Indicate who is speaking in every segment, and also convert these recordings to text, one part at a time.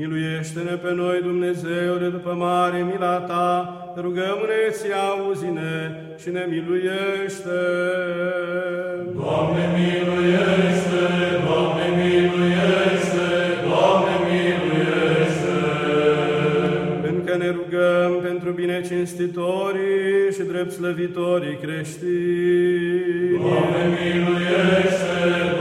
Speaker 1: Miluiește-ne pe noi, Dumnezeule, după mare mila Ta, rugăm-ne, ți auzi-ne și ne miluiește.
Speaker 2: Doamne, miluiește! Doamne, miluiește! Doamne, miluiește!
Speaker 1: Încă ne rugăm pentru binecinstitorii și drept slăvitorii creștini.
Speaker 2: Doamne, miluiește! Doamne, miluiește!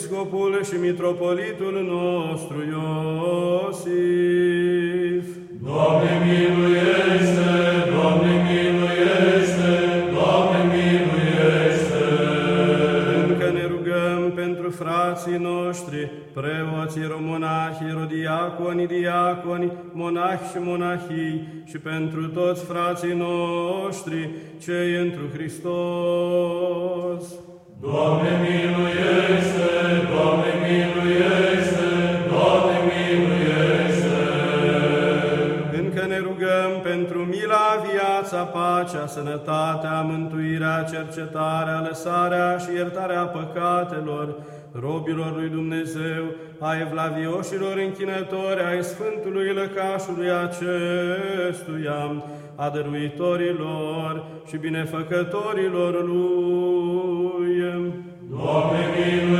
Speaker 1: Arhiepiscopul și mitropolitul nostru Iosif.
Speaker 2: Doamne, miluiește! Doamne, miluiește! Doamne, miluiește!
Speaker 1: Încă ne rugăm pentru frații noștri, preoții, romonahii, rodiaconi, diaconi, monahi și monahii și pentru toți frații noștri, cei întru Hristos.
Speaker 2: Doamne, miluiește!
Speaker 1: Pentru mila, viața, pacea, sănătatea, mântuirea, cercetarea, lăsarea și iertarea păcatelor, robilor lui Dumnezeu, a evlavioșilor închinători, ai Sfântului Lăcașului acestuia, a dăruitorilor și binefăcătorilor lui.
Speaker 2: Doamne, miluiește!